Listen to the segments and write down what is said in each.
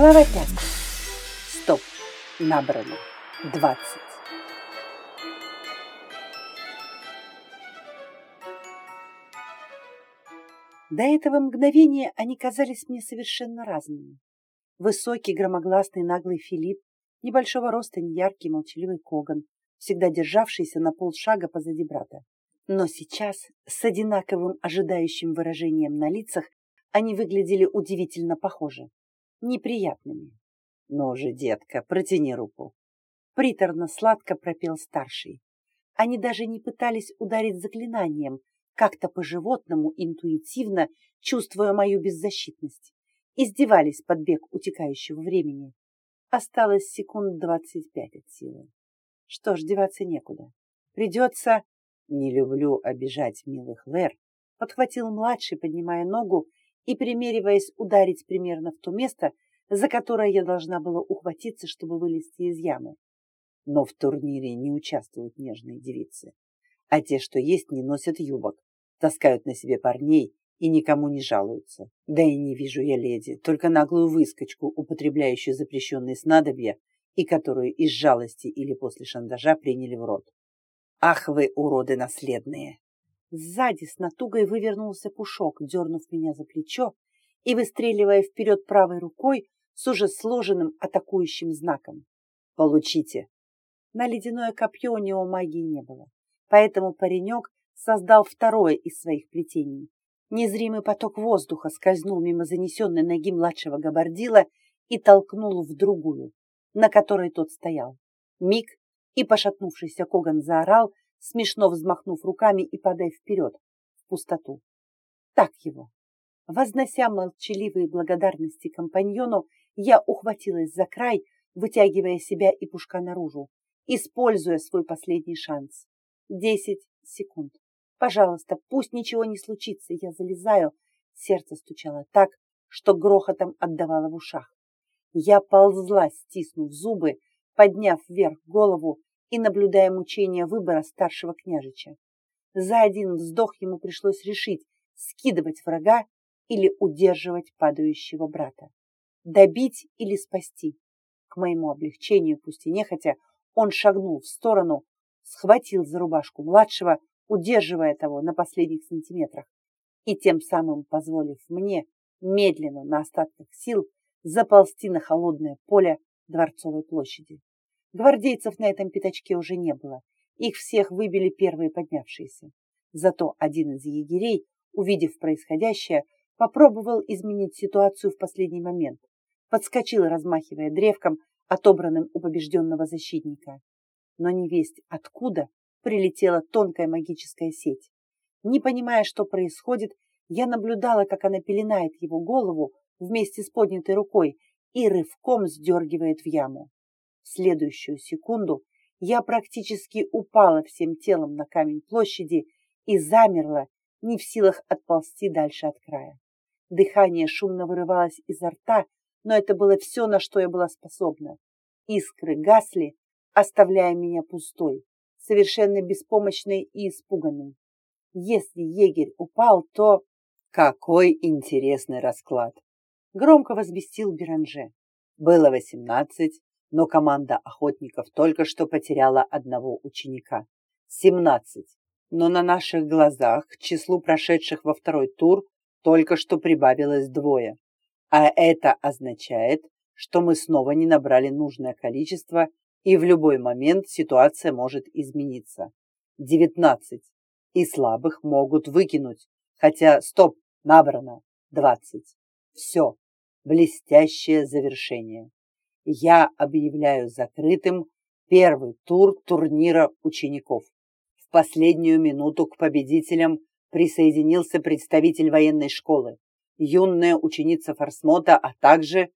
Глава пятая. Стоп. Набрано. Двадцать. До этого мгновения они казались мне совершенно разными. Высокий, громогласный, наглый Филипп, небольшого роста, неяркий, молчаливый Коган, всегда державшийся на полшага позади брата. Но сейчас, с одинаковым ожидающим выражением на лицах, они выглядели удивительно похожи, неприятными. «Ну же, детка, протяни руку!» Приторно-сладко пропел старший. Они даже не пытались ударить заклинанием, как-то по-животному, интуитивно, чувствуя мою беззащитность. Издевались под бег утекающего времени. Осталось секунд двадцать пять от силы. Что ж, деваться некуда. Придется... Не люблю обижать милых Лэр, подхватил младший, поднимая ногу и примериваясь ударить примерно в то место, за которое я должна была ухватиться, чтобы вылезти из ямы. Но в турнире не участвуют нежные девицы, а те, что есть, не носят юбок, таскают на себе парней и никому не жалуются. Да и не вижу я леди, только наглую выскочку, употребляющую запрещенные снадобья и которую из жалости или после шантажа приняли в рот. Ах вы, уроды наследные! Сзади с натугой вывернулся пушок, дернув меня за плечо и выстреливая вперед правой рукой с уже сложенным атакующим знаком. «Получите!» На ледяное копье у него магии не было, поэтому паренек создал второе из своих плетений. Незримый поток воздуха скользнул мимо занесенной ноги младшего габардила и толкнул в другую, на которой тот стоял. Миг, и пошатнувшийся Коган заорал, смешно взмахнув руками и падая вперед, в пустоту. Так его. Вознося молчаливые благодарности компаньону, я ухватилась за край, вытягивая себя и пушка наружу, используя свой последний шанс. Десять секунд. Пожалуйста, пусть ничего не случится, я залезаю. Сердце стучало так, что грохотом отдавало в ушах. Я ползла, стиснув зубы, подняв вверх голову и наблюдая мучения выбора старшего княжича. За один вздох ему пришлось решить, скидывать врага или удерживать падающего брата. Добить или спасти. К моему облегчению, пусть и нехотя, он шагнул в сторону, схватил за рубашку младшего, удерживая того на последних сантиметрах и тем самым позволив мне медленно на остатках сил заползти на холодное поле Дворцовой площади. Гвардейцев на этом пятачке уже не было, их всех выбили первые поднявшиеся. Зато один из егерей, увидев происходящее, попробовал изменить ситуацию в последний момент. Подскочил, размахивая древком, отобранным у побежденного защитника. Но не весть откуда прилетела тонкая магическая сеть. Не понимая, что происходит, я наблюдала, как она пеленает его голову вместе с поднятой рукой и рывком сдергивает в яму. В следующую секунду я практически упала всем телом на камень площади и замерла, не в силах отползти дальше от края. Дыхание шумно вырывалось изо рта, но это было все, на что я была способна. Искры гасли, оставляя меня пустой совершенно беспомощной и испуганной. Если егерь упал, то... Какой интересный расклад! Громко возвестил Беранже. Было восемнадцать, но команда охотников только что потеряла одного ученика. Семнадцать. Но на наших глазах к числу прошедших во второй тур только что прибавилось двое. А это означает, что мы снова не набрали нужное количество и в любой момент ситуация может измениться. 19. И слабых могут выкинуть. Хотя, стоп, набрано. 20. Все. Блестящее завершение. Я объявляю закрытым первый тур турнира учеников. В последнюю минуту к победителям присоединился представитель военной школы, юная ученица Форсмота, а также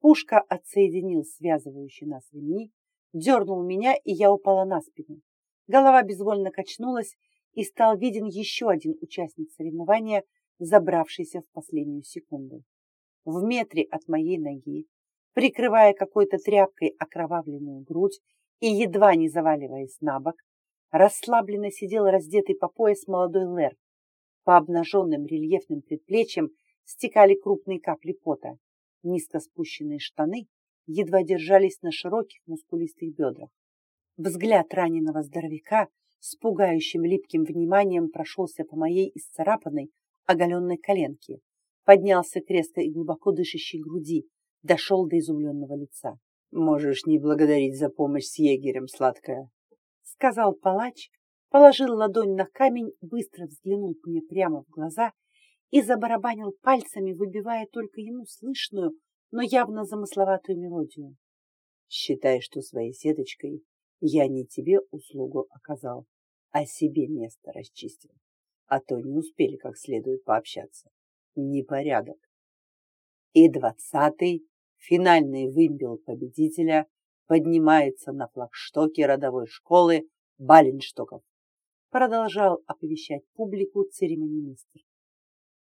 Пушка отсоединил связывающий нас ремни дернул меня, и я упала на спину. Голова безвольно качнулась, и стал виден еще один участник соревнования, забравшийся в последнюю секунду. В метре от моей ноги, прикрывая какой-то тряпкой окровавленную грудь и едва не заваливаясь на бок, расслабленно сидел раздетый по пояс молодой Лэр. По обнаженным рельефным предплечьям стекали крупные капли пота. Низко спущенные штаны едва держались на широких мускулистых бедрах. Взгляд раненого здоровяка с пугающим липким вниманием прошелся по моей исцарапанной, оголенной коленке, поднялся к резко и глубоко дышащей груди, дошел до изумленного лица. «Можешь не благодарить за помощь с егерем, сладкая», — сказал палач, положил ладонь на камень, быстро взглянул мне прямо в глаза и забарабанил пальцами, выбивая только ему слышную, но явно замысловатую мелодию. «Считай, что своей сеточкой я не тебе услугу оказал, а себе место расчистил, а то не успели как следует пообщаться. Непорядок. И двадцатый, финальный вымпел победителя, поднимается на флагштоке родовой школы Баленштоков. Продолжал оповещать публику церемонимистр.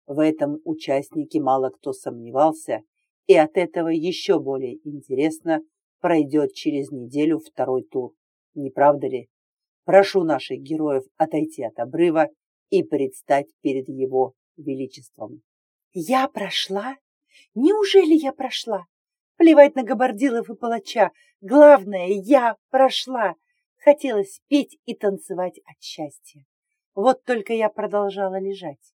В этом участнике мало кто сомневался, и от этого еще более интересно пройдет через неделю второй тур. Не правда ли? Прошу наших героев отойти от обрыва и предстать перед его величеством. Я прошла? Неужели я прошла? Плевать на габардилов и палача. Главное, я прошла. Хотелось петь и танцевать от счастья. Вот только я продолжала лежать.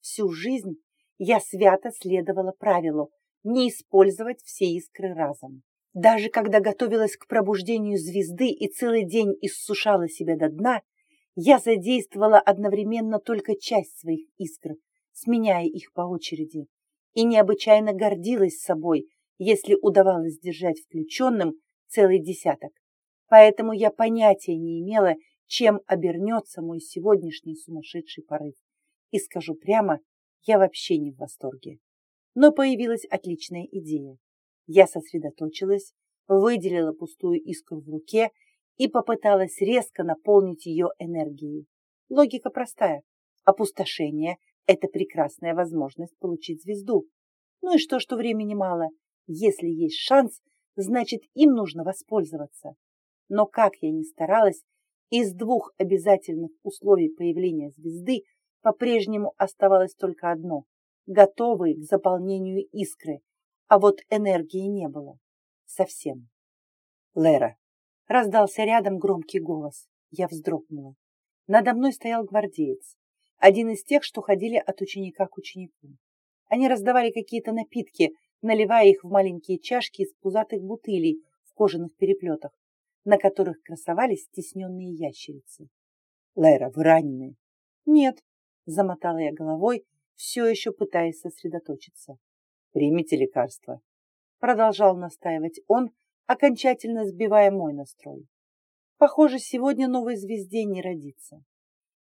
Всю жизнь я свято следовала правилу не использовать все искры разом. Даже когда готовилась к пробуждению звезды и целый день иссушала себя до дна, я задействовала одновременно только часть своих искр, сменяя их по очереди, и необычайно гордилась собой, если удавалось держать включенным целый десяток. Поэтому я понятия не имела, чем обернется мой сегодняшний сумасшедший порыв. И скажу прямо, я вообще не в восторге. Но появилась отличная идея. Я сосредоточилась, выделила пустую искру в руке и попыталась резко наполнить ее энергией. Логика простая. Опустошение – это прекрасная возможность получить звезду. Ну и что, что времени мало? Если есть шанс, значит им нужно воспользоваться. Но как я ни старалась, из двух обязательных условий появления звезды по-прежнему оставалось только одно – готовые к заполнению искры, а вот энергии не было. Совсем. Лера. Раздался рядом громкий голос. Я вздрогнула. Надо мной стоял гвардеец. Один из тех, что ходили от ученика к ученику. Они раздавали какие-то напитки, наливая их в маленькие чашки из пузатых бутылей в кожаных переплетах, на которых красовались стесненные ящерицы. «Лера, вы ранены?» «Нет», — замотала я головой, все еще пытаясь сосредоточиться. Примите лекарство. Продолжал настаивать он, окончательно сбивая мой настрой. Похоже, сегодня новой звезде не родится.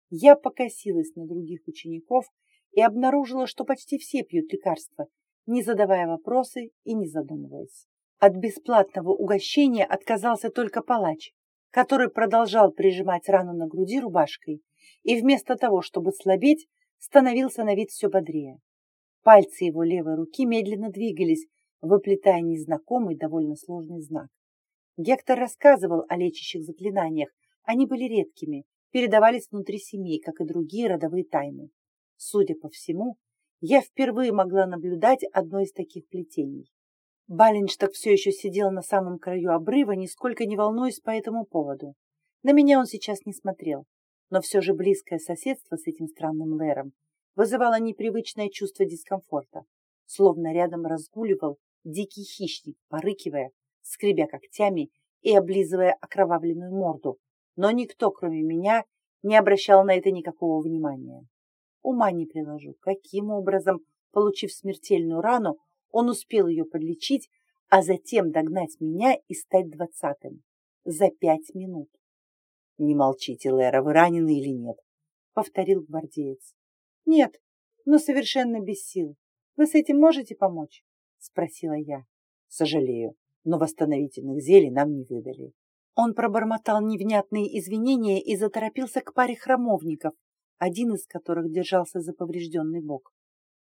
Я покосилась на других учеников и обнаружила, что почти все пьют лекарства, не задавая вопросы и не задумываясь. От бесплатного угощения отказался только палач, который продолжал прижимать рану на груди рубашкой и вместо того, чтобы слабеть, становился на вид все бодрее. Пальцы его левой руки медленно двигались, выплетая незнакомый, довольно сложный знак. Гектор рассказывал о лечащих заклинаниях. Они были редкими, передавались внутри семей, как и другие родовые тайны. Судя по всему, я впервые могла наблюдать одно из таких плетений. Баленшток все еще сидел на самом краю обрыва, нисколько не волнуясь по этому поводу. На меня он сейчас не смотрел, но все же близкое соседство с этим странным Лером вызывало непривычное чувство дискомфорта, словно рядом разгуливал дикий хищник, порыкивая, скребя когтями и облизывая окровавленную морду, но никто, кроме меня, не обращал на это никакого внимания. Ума не приложу, каким образом, получив смертельную рану, он успел ее подлечить, а затем догнать меня и стать двадцатым. За пять минут. «Не молчите, Лера, вы ранены или нет?» — повторил гвардеец. «Нет, но совершенно без сил. Вы с этим можете помочь?» — спросила я. «Сожалею, но восстановительных зелий нам не выдали». Он пробормотал невнятные извинения и заторопился к паре храмовников, один из которых держался за поврежденный бок.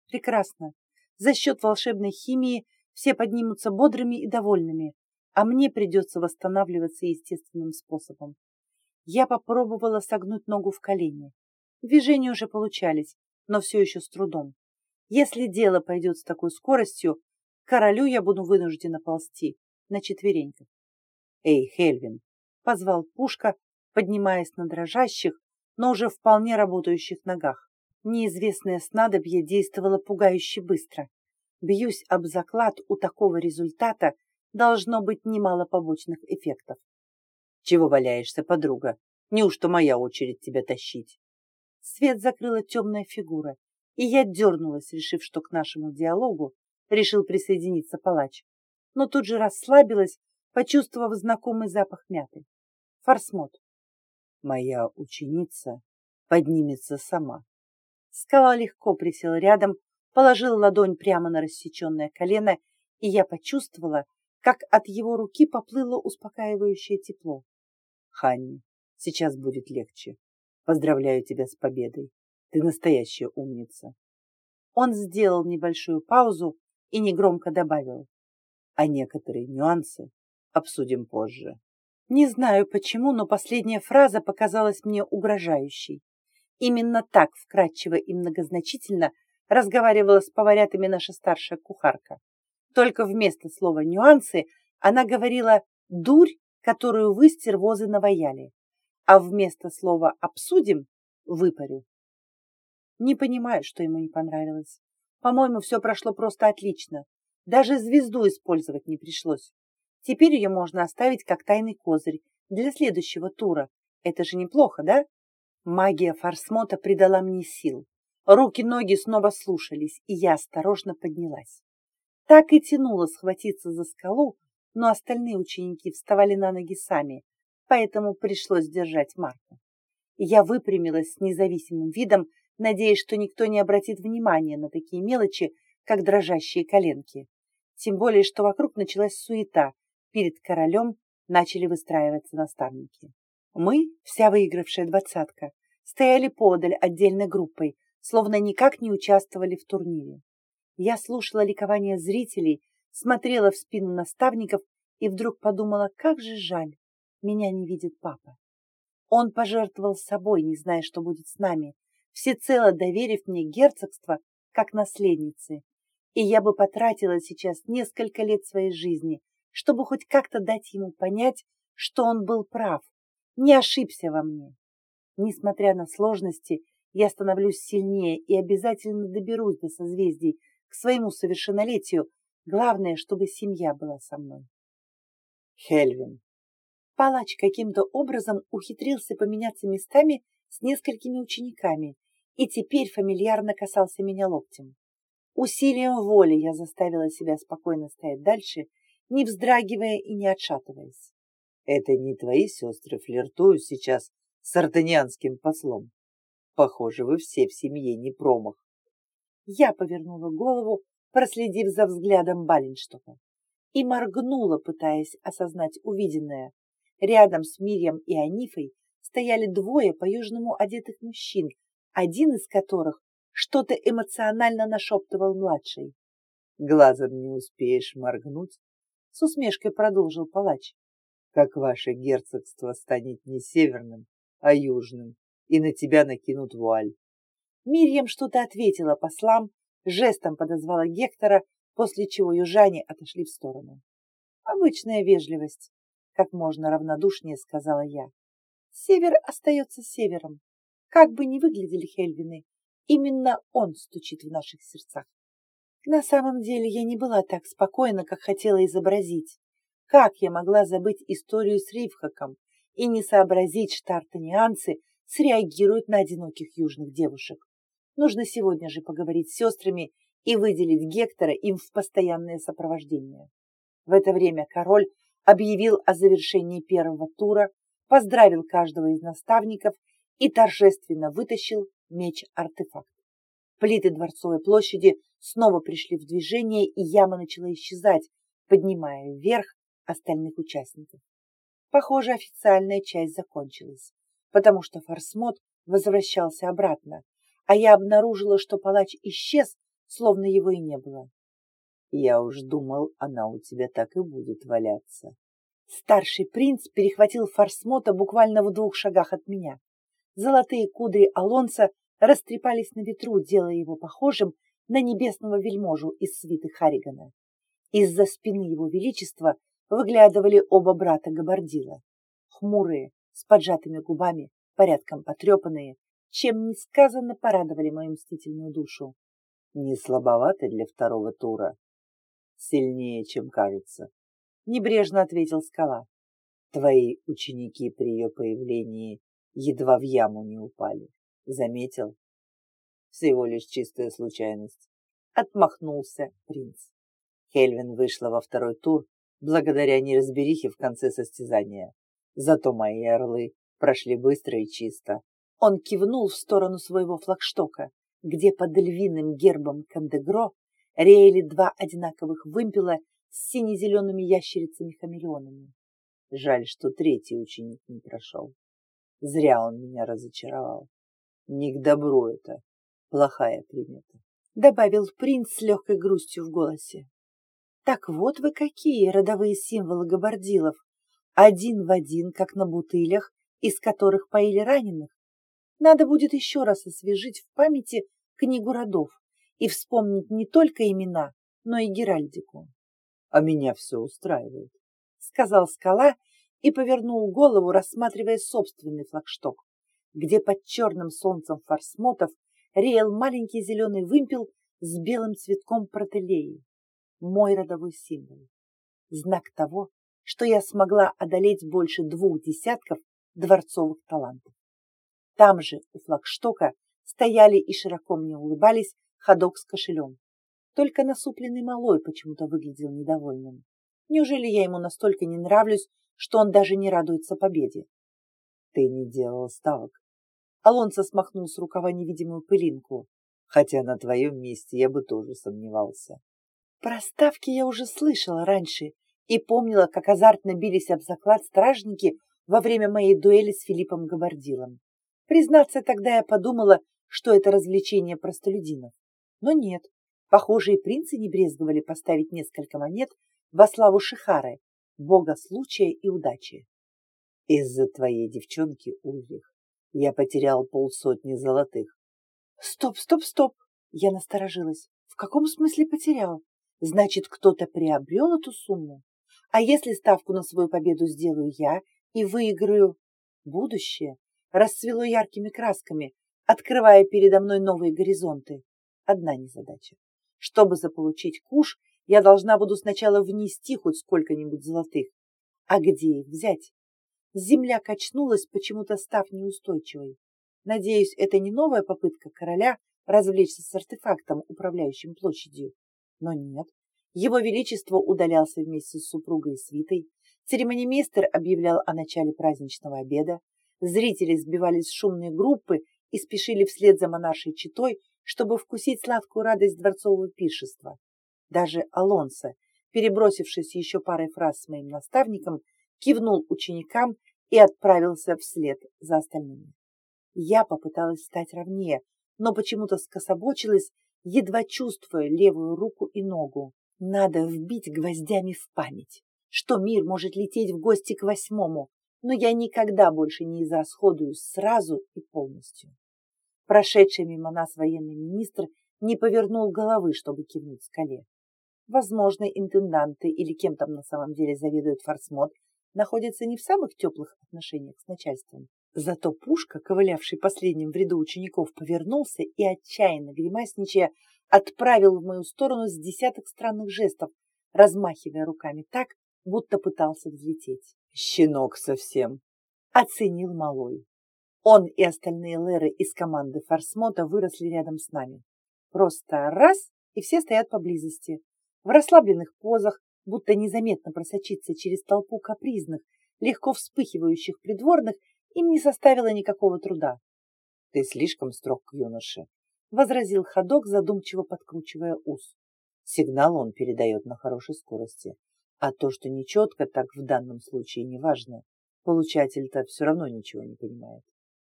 «Прекрасно. За счет волшебной химии все поднимутся бодрыми и довольными, а мне придется восстанавливаться естественным способом. Я попробовала согнуть ногу в колени. Движения уже получались, но все еще с трудом. Если дело пойдет с такой скоростью, королю я буду вынуждена ползти на четвереньках. «Эй, Хельвин!» — позвал Пушка, поднимаясь на дрожащих, но уже вполне работающих ногах. Неизвестное снадобье действовало пугающе быстро. Бьюсь об заклад, у такого результата должно быть немало побочных эффектов. «Чего валяешься, подруга? Неужто моя очередь тебя тащить?» Свет закрыла темная фигура, и я дернулась, решив, что к нашему диалогу решил присоединиться палач. Но тут же расслабилась, почувствовав знакомый запах мяты. Форсмот. Моя ученица поднимется сама. Скала легко присел рядом, положил ладонь прямо на рассеченное колено, и я почувствовала, как от его руки поплыло успокаивающее тепло. Ханни, сейчас будет легче. Поздравляю тебя с победой. Ты настоящая умница. Он сделал небольшую паузу и негромко добавил. А некоторые нюансы обсудим позже. Не знаю почему, но последняя фраза показалась мне угрожающей. Именно так вкратчиво и многозначительно разговаривала с поварятами наша старшая кухарка. Только вместо слова «нюансы» она говорила «дурь», которую вы, стервозы, наваяли, а вместо слова «обсудим» — «выпарю». Не понимаю, что ему не понравилось. По-моему, все прошло просто отлично. Даже звезду использовать не пришлось. Теперь ее можно оставить как тайный козырь для следующего тура. Это же неплохо, да? Магия форсмота придала мне сил. Руки-ноги снова слушались, и я осторожно поднялась. Так и тянуло схватиться за скалу, но остальные ученики вставали на ноги сами, поэтому пришлось держать Марку. Я выпрямилась с независимым видом, надеясь, что никто не обратит внимания на такие мелочи, как дрожащие коленки. Тем более, что вокруг началась суета, перед королем начали выстраиваться наставники. Мы, вся выигравшая двадцатка, стояли подаль отдельной группой, словно никак не участвовали в турнире. Я слушала ликование зрителей, смотрела в спину наставников и вдруг подумала, как же жаль, меня не видит папа. Он пожертвовал собой, не зная, что будет с нами, всецело доверив мне герцогство как наследнице. И я бы потратила сейчас несколько лет своей жизни, чтобы хоть как-то дать ему понять, что он был прав, не ошибся во мне. Несмотря на сложности, я становлюсь сильнее и обязательно доберусь до созвездий к своему совершеннолетию. Главное, чтобы семья была со мной. Хельвин. Палач каким-то образом ухитрился поменяться местами с несколькими учениками и теперь фамильярно касался меня локтем. Усилием воли я заставила себя спокойно стоять дальше не вздрагивая и не отшатываясь. Это не твои сестры флиртуют сейчас с артанианским послом. Похоже, вы все в семье не промах. Я повернула голову, проследив за взглядом Баленштока, и моргнула, пытаясь осознать увиденное. Рядом с Мирьям и Анифой стояли двое по-южному одетых мужчин, один из которых что-то эмоционально нашептывал младший. Глазом не успеешь моргнуть, с усмешкой продолжил палач. Как ваше герцогство станет не северным, а южным, и на тебя накинут вуаль. Мирьям что-то ответила послам, жестом подозвала Гектора, после чего южане отошли в сторону. Обычная вежливость, как можно равнодушнее сказала я. Север остается севером. Как бы ни выглядели Хельвины, именно он стучит в наших сердцах. На самом деле я не была так спокойна, как хотела изобразить. Как я могла забыть историю с Ривхаком и не сообразить, что артанианцы среагируют на одиноких южных девушек? Нужно сегодня же поговорить с сестрами и выделить Гектора им в постоянное сопровождение. В это время король объявил о завершении первого тура, поздравил каждого из наставников и торжественно вытащил меч-артефакт. Плиты Дворцовой площади снова пришли в движение, и яма начала исчезать, поднимая вверх остальных участников. Похоже, официальная часть закончилась, потому что Форсмот возвращался обратно, а я обнаружила, что палач исчез, словно его и не было. Я уж думал, она у тебя так и будет валяться. Старший принц перехватил Форсмота буквально в двух шагах от меня. Золотые кудри Алонса растрепались на ветру, делая его похожим на небесного вельможу из свиты Харригана. Из-за спины его величества выглядывали оба брата Габардила. Хмурые, с поджатыми губами, порядком потрепанные, чем несказанно порадовали мою мстительную душу. Не слабовато для второго тура. Сильнее, чем кажется. Небрежно ответил скала. Твои ученики при ее появлении едва в яму не упали. Заметил? Всего лишь чистая случайность. Отмахнулся принц. Хельвин вышла во второй тур благодаря неразберихе в конце состязания. Зато мои орлы прошли быстро и чисто. Он кивнул в сторону своего флагштока, где под львиным гербом Кандегро реяли два одинаковых вымпела с сине-зелеными ящерицами-хамелеонами. Жаль, что третий ученик не прошел. Зря он меня разочаровал. Не к добру это. Плохая примета. Добавил принц с легкой грустью в голосе. Так вот вы какие родовые символы габардилов. Один в один, как на бутылях, из которых поили раненых. Надо будет еще раз освежить в памяти книгу родов и вспомнить не только имена, но и геральдику. — А меня все устраивает, — сказал скала и повернул голову, рассматривая собственный флагшток, где под черным солнцем форсмотов реял маленький зеленый вымпел с белым цветком протелеи. Мой родовой символ. Знак того, что я смогла одолеть больше двух десятков дворцовых талантов. Там же у флагштока стояли и широко мне улыбались ходок с кошелем. Только насупленный малой почему-то выглядел недовольным. Неужели я ему настолько не нравлюсь, что он даже не радуется победе. Ты не делал ставок. Алонсо смахнул с рукава невидимую пылинку. Хотя на твоем месте я бы тоже сомневался. Про ставки я уже слышала раньше и помнила, как азартно бились об заклад стражники во время моей дуэли с Филиппом Габардилом. Признаться, тогда я подумала, что это развлечение простолюдинов. Но нет, похожие принцы не брезговали поставить несколько монет во славу Шихары, бога случая и удачи. Из-за твоей девчонки, Ульрих, я потерял полсотни золотых. Стоп, стоп, стоп! Я насторожилась. В каком смысле потерял? Значит, кто-то приобрел эту сумму? А если ставку на свою победу сделаю я и выиграю? Будущее расцвело яркими красками, открывая передо мной новые горизонты. Одна незадача. Чтобы заполучить куш, я должна буду сначала внести хоть сколько-нибудь золотых. А где их взять? Земля качнулась, почему-то став неустойчивой. Надеюсь, это не новая попытка короля развлечься с артефактом, управляющим площадью. Но нет. Его Величество удалялся вместе с супругой и свитой. Церемонимейстер объявлял о начале праздничного обеда. Зрители сбивались в шумные группы и спешили вслед за монаршей читой, чтобы вкусить сладкую радость дворцового пиршества. Даже Алонсо, перебросившись еще парой фраз с моим наставником, кивнул ученикам и отправился вслед за остальными. Я попыталась стать ровнее, но почему-то скособочилась, едва чувствуя левую руку и ногу. Надо вбить гвоздями в память, что мир может лететь в гости к восьмому, но я никогда больше не израсходуюсь сразу и полностью. Прошедший мимо нас военный министр не повернул головы, чтобы кивнуть скале. Возможно, интенданты или кем там на самом деле заведует форсмод, находятся не в самых теплых отношениях с начальством. Зато Пушка, ковылявший последним в ряду учеников, повернулся и, отчаянно гримасничая, отправил в мою сторону с десяток странных жестов, размахивая руками так, будто пытался взлететь. «Щенок совсем!» — оценил малой. Он и остальные леры из команды Форсмота выросли рядом с нами. Просто раз, и все стоят поблизости, в расслабленных позах, будто незаметно просочиться через толпу капризных, легко вспыхивающих придворных им не составило никакого труда. — Ты слишком строг к юноше, — возразил ходок, задумчиво подкручивая ус. Сигнал он передает на хорошей скорости, а то, что нечетко, так в данном случае не важно. Получатель-то все равно ничего не понимает.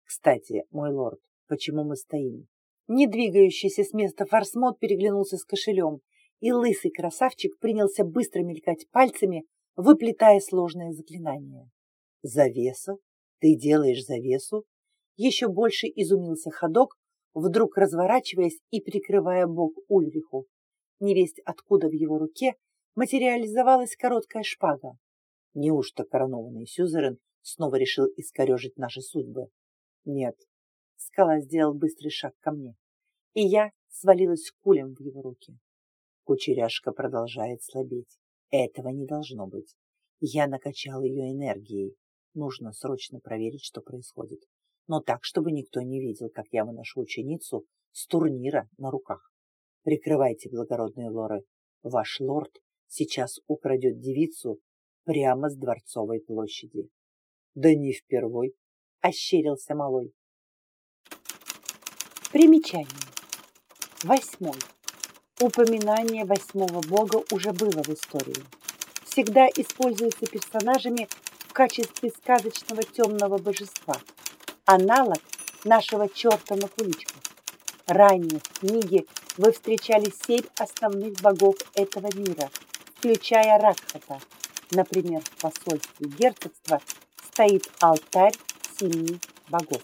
Кстати, мой лорд, почему мы стоим? Не двигающийся с места форсмот переглянулся с кошелем и лысый красавчик принялся быстро мелькать пальцами, выплетая сложное заклинание. «Завеса? Ты делаешь завесу?» Еще больше изумился ходок, вдруг разворачиваясь и прикрывая бок Ульриху. Невесть, откуда в его руке материализовалась короткая шпага. Неужто коронованный сюзерен снова решил искорежить наши судьбы? Нет. Скала сделал быстрый шаг ко мне, и я свалилась кулем в его руки. Кучеряшка продолжает слабеть. Этого не должно быть. Я накачал ее энергией. Нужно срочно проверить, что происходит. Но так, чтобы никто не видел, как я выношу ученицу с турнира на руках. Прикрывайте, благородные лоры. Ваш лорд сейчас украдет девицу прямо с Дворцовой площади. Да не впервой, ощерился малой. Примечание. Восьмой. Упоминание восьмого бога уже было в истории. Всегда используется персонажами в качестве сказочного темного божества. Аналог нашего черта на куличках. Ранее в книге вы встречали семь основных богов этого мира, включая Ракхата. Например, в посольстве герцогства стоит алтарь семи богов.